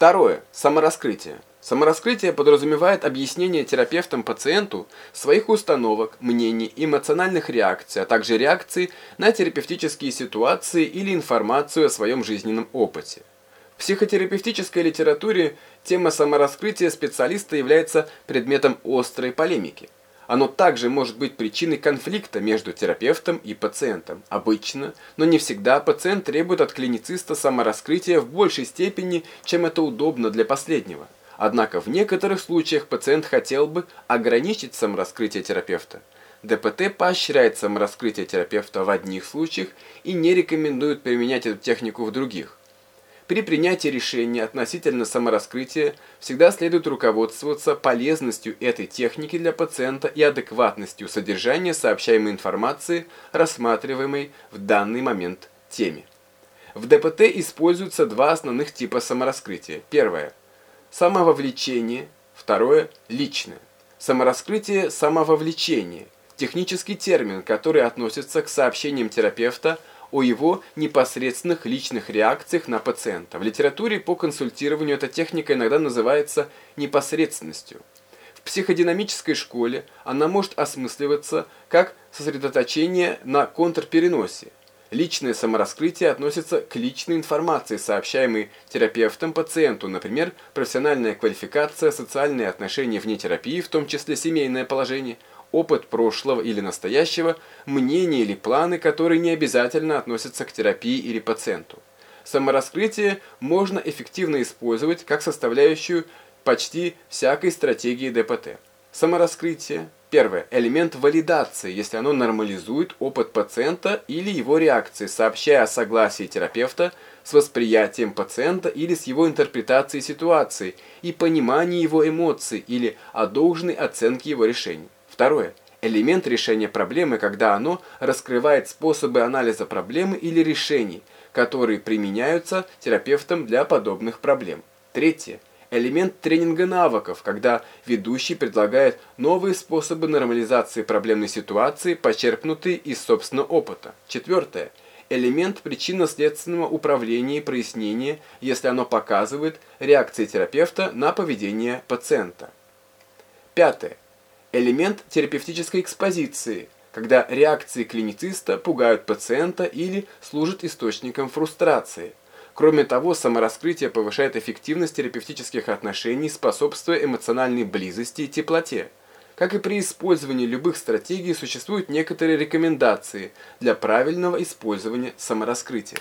Второе. Самораскрытие. Самораскрытие подразумевает объяснение терапевтом пациенту своих установок, мнений, эмоциональных реакций, а также реакций на терапевтические ситуации или информацию о своем жизненном опыте. В психотерапевтической литературе тема самораскрытия специалиста является предметом острой полемики. Оно также может быть причиной конфликта между терапевтом и пациентом. Обычно, но не всегда, пациент требует от клинициста самораскрытия в большей степени, чем это удобно для последнего. Однако в некоторых случаях пациент хотел бы ограничить самораскрытие терапевта. ДПТ поощряет самораскрытие терапевта в одних случаях и не рекомендует применять эту технику в других. При принятии решения относительно самораскрытия всегда следует руководствоваться полезностью этой техники для пациента и адекватностью содержания сообщаемой информации, рассматриваемой в данный момент теме. В ДПТ используются два основных типа самораскрытия. Первое – Самововлечение. Второе – личное. Самораскрытие самововлечение. Технический термин, который относится к сообщениям терапевта о его непосредственных личных реакциях на пациента. В литературе по консультированию эта техника иногда называется непосредственностью. В психодинамической школе она может осмысливаться как сосредоточение на контрпереносе, Личное самораскрытие относится к личной информации, сообщаемой терапевтом пациенту, например, профессиональная квалификация, социальные отношения вне терапии, в том числе семейное положение, опыт прошлого или настоящего, мнения или планы, которые не обязательно относятся к терапии или пациенту. Самораскрытие можно эффективно использовать как составляющую почти всякой стратегии ДПТ. Самораскрытие – Первое. Элемент валидации, если оно нормализует опыт пациента или его реакции, сообщая о согласии терапевта с восприятием пациента или с его интерпретацией ситуации и понимании его эмоций или о должной оценке его решений. Второе. Элемент решения проблемы, когда оно раскрывает способы анализа проблемы или решений, которые применяются терапевтом для подобных проблем. Третье элемент тренинга навыков, когда ведущий предлагает новые способы нормализации проблемной ситуации, почерпнутые из собственного опыта. Четвертое. Элемент причинно-следственного управления и прояснения, если оно показывает реакции терапевта на поведение пациента. Пятое. Элемент терапевтической экспозиции, когда реакции клинициста пугают пациента или служат источником фрустрации. Кроме того, самораскрытие повышает эффективность терапевтических отношений, способствуя эмоциональной близости и теплоте. Как и при использовании любых стратегий, существуют некоторые рекомендации для правильного использования самораскрытия.